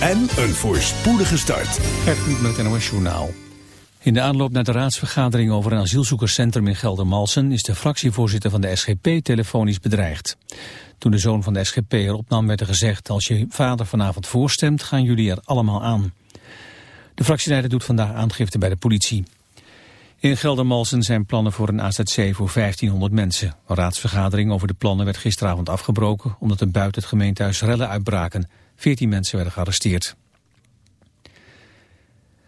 en een voorspoedige start. Gert met het NOS Journaal. In de aanloop naar de raadsvergadering over een asielzoekerscentrum in Geldermalsen... is de fractievoorzitter van de SGP telefonisch bedreigd. Toen de zoon van de SGP er opnam werd er gezegd... als je vader vanavond voorstemt, gaan jullie er allemaal aan. De fractieleider doet vandaag aangifte bij de politie. In Geldermalsen zijn plannen voor een AZC voor 1500 mensen. Een raadsvergadering over de plannen werd gisteravond afgebroken... omdat er buiten het gemeentehuis rellen uitbraken. 14 mensen werden gearresteerd.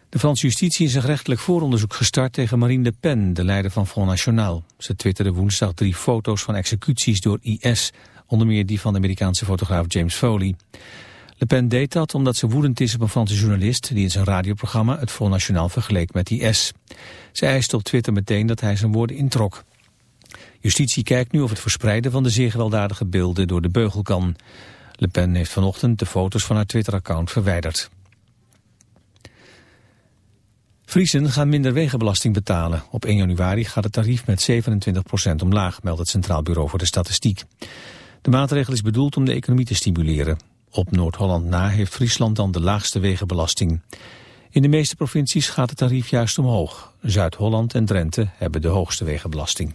De Franse justitie is een rechtelijk vooronderzoek gestart tegen Marine Le Pen, de leider van Front National. Ze twitterde woensdag drie foto's van executies door IS, onder meer die van de Amerikaanse fotograaf James Foley. Le Pen deed dat omdat ze woedend is op een Franse journalist die in zijn radioprogramma het Front National vergeleek met IS. Ze eiste op Twitter meteen dat hij zijn woorden introk. Justitie kijkt nu of het verspreiden van de zeer gewelddadige beelden door de beugel kan. Le Pen heeft vanochtend de foto's van haar Twitter-account verwijderd. Friesen gaan minder wegenbelasting betalen. Op 1 januari gaat het tarief met 27% omlaag, meldt het Centraal Bureau voor de Statistiek. De maatregel is bedoeld om de economie te stimuleren. Op Noord-Holland na heeft Friesland dan de laagste wegenbelasting. In de meeste provincies gaat het tarief juist omhoog. Zuid-Holland en Drenthe hebben de hoogste wegenbelasting.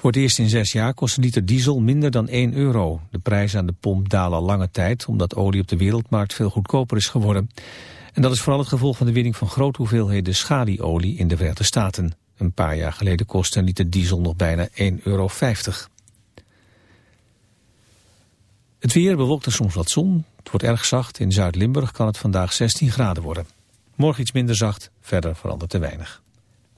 Voor het eerst in zes jaar kost een liter diesel minder dan 1 euro. De prijzen aan de pomp dalen al lange tijd omdat olie op de wereldmarkt veel goedkoper is geworden. En dat is vooral het gevolg van de winning van grote hoeveelheden schalieolie in de Verenigde Staten. Een paar jaar geleden kostte een liter diesel nog bijna 1,50 euro. Het weer bewolkt er soms wat zon. Het wordt erg zacht. In Zuid-Limburg kan het vandaag 16 graden worden. Morgen iets minder zacht. Verder verandert te weinig.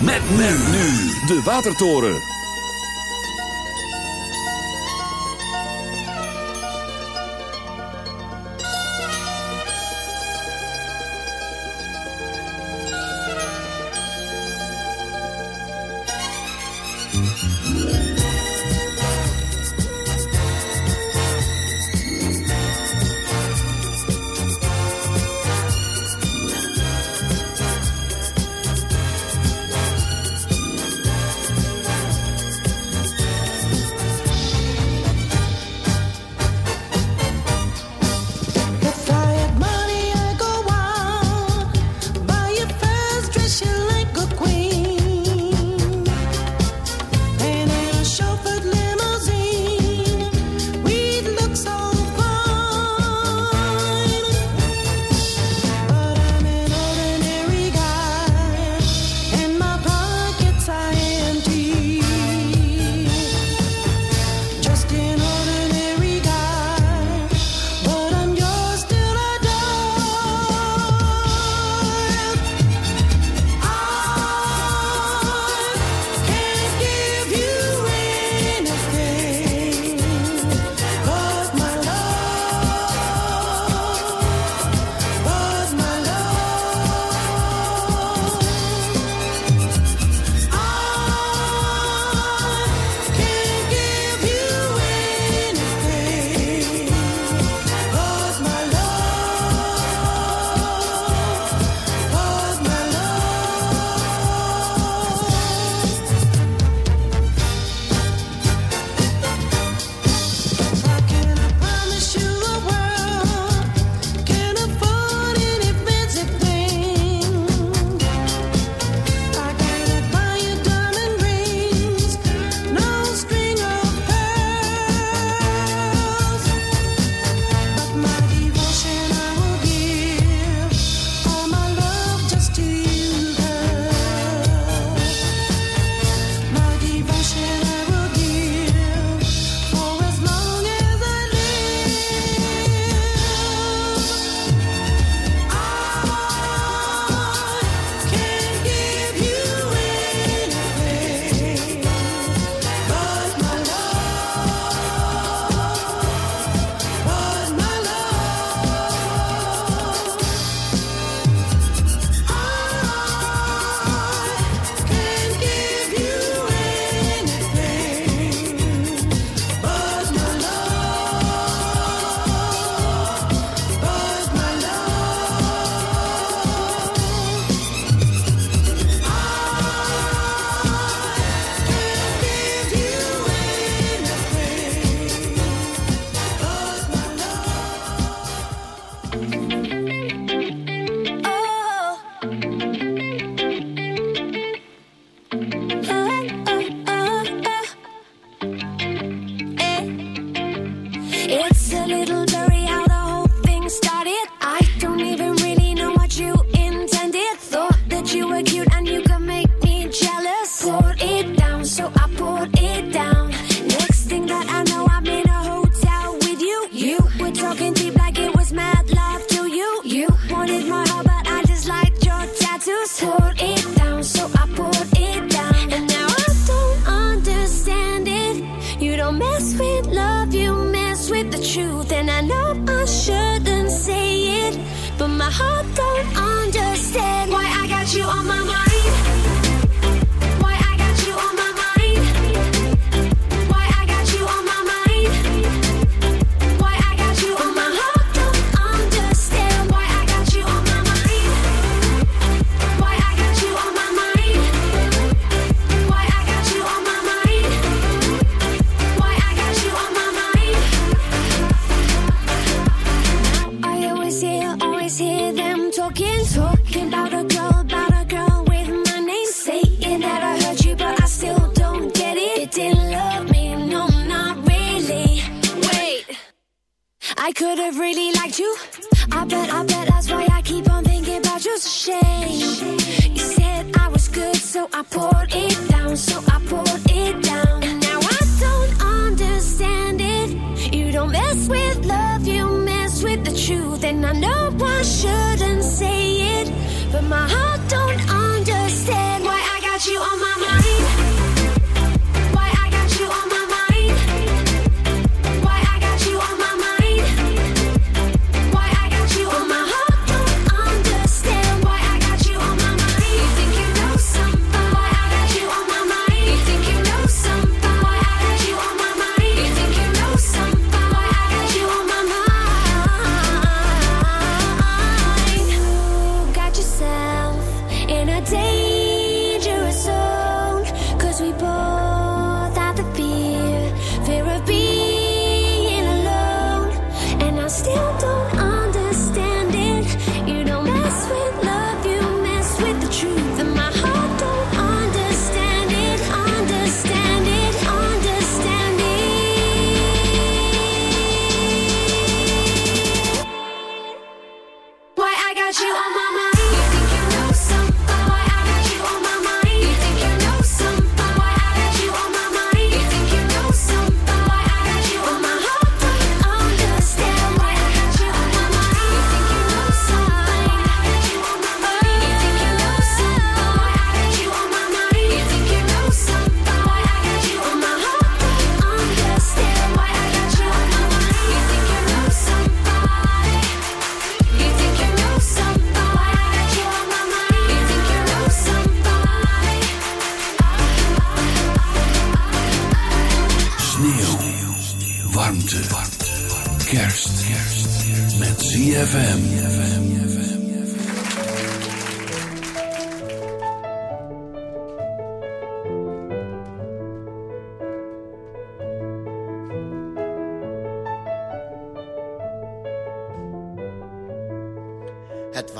Met men nu. De Watertoren.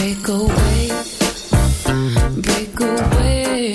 Break away, break away.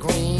For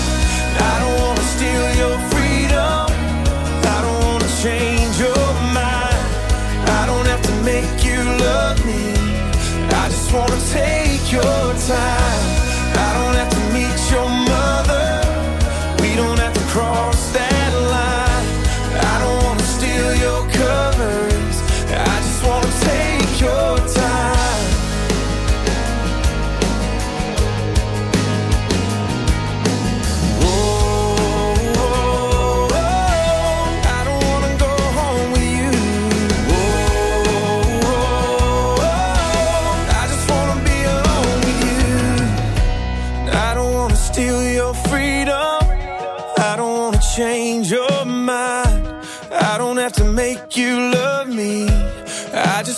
wanna take your time. I don't have to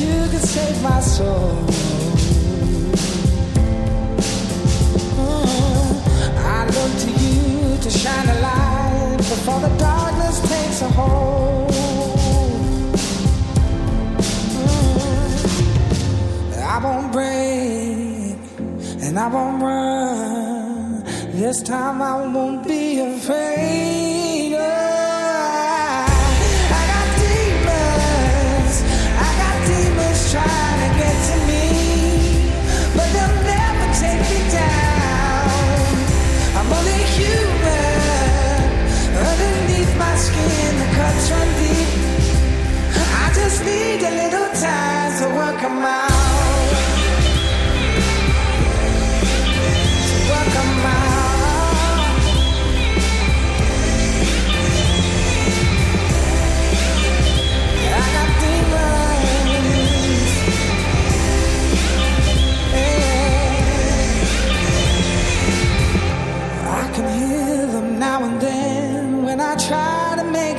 You could save my soul. Mm, I look to you to shine a light before the darkness takes a hold. Mm, I won't break and I won't run. This time I won't be afraid. 'Em out. 'em out.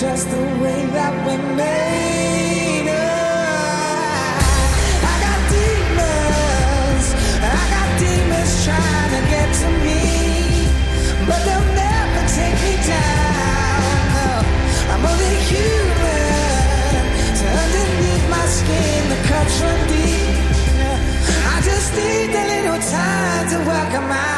Just the way that we made 'em out.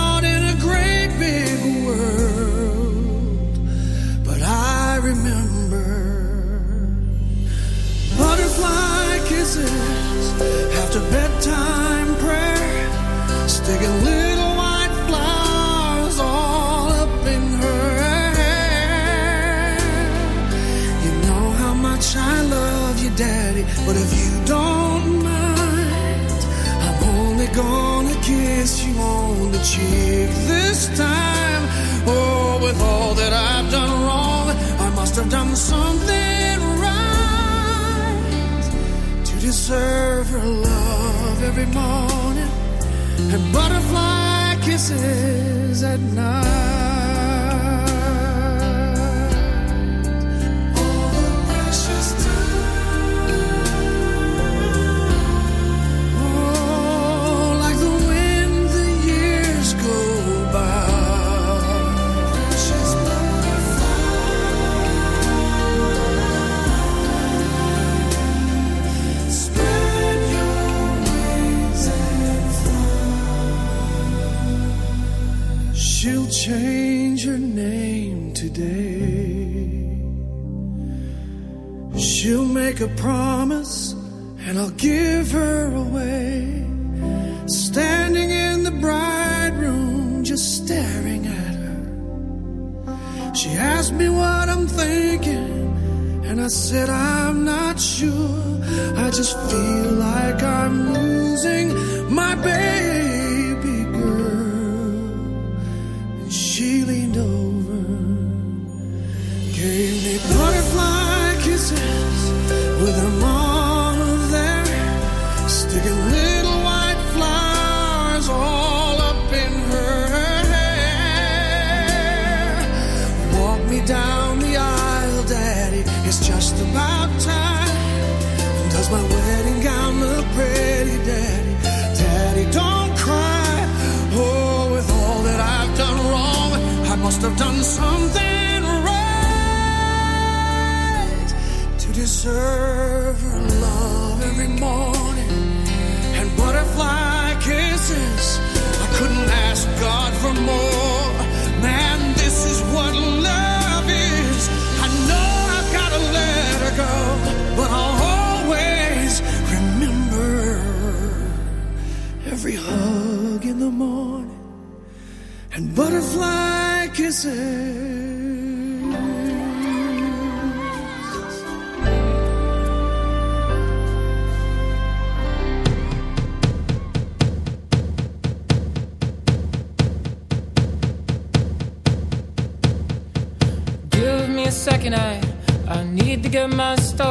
after bedtime prayer, sticking little white flowers all up in her hair. You know how much I love you, Daddy, but if you don't mind, I'm only gonna kiss you on the cheek this time. Oh, with all that I've done wrong, I must have done something deserve her love every morning and butterfly kisses at night.